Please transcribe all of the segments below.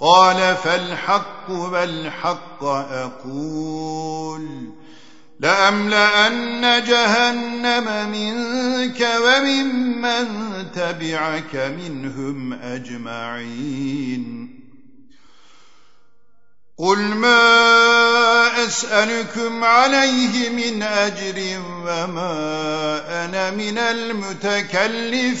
قال فالحق والحق أقول لأملأن جهنم منك وممن تبعك منهم أجمعين قل ما أسألكم عليه من أجر وما أنا من المتكلفين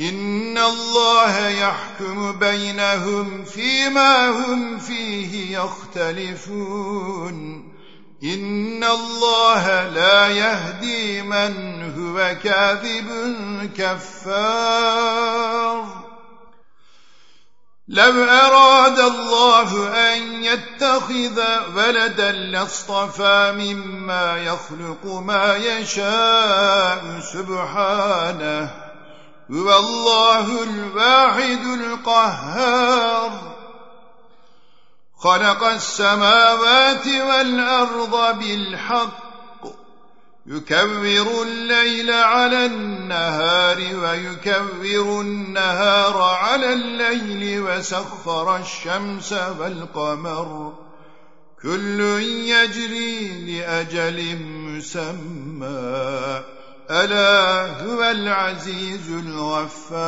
إن الله يحكم بينهم فيما هم فيه يختلفون إن الله لا يهدي من هو كاذب كفار لو أراد الله أن يتخذ ولدا لاصطفى مما يخلق ما يشاء سبحانه. هو الله الواحد القهار. خلق السماوات والأرض بالحق. يكور الليل على النهار ويكور النهار على الليل وسخر الشمس والقمر. كل يجري لأجل مسمى. ألا هو العزيز الغفار.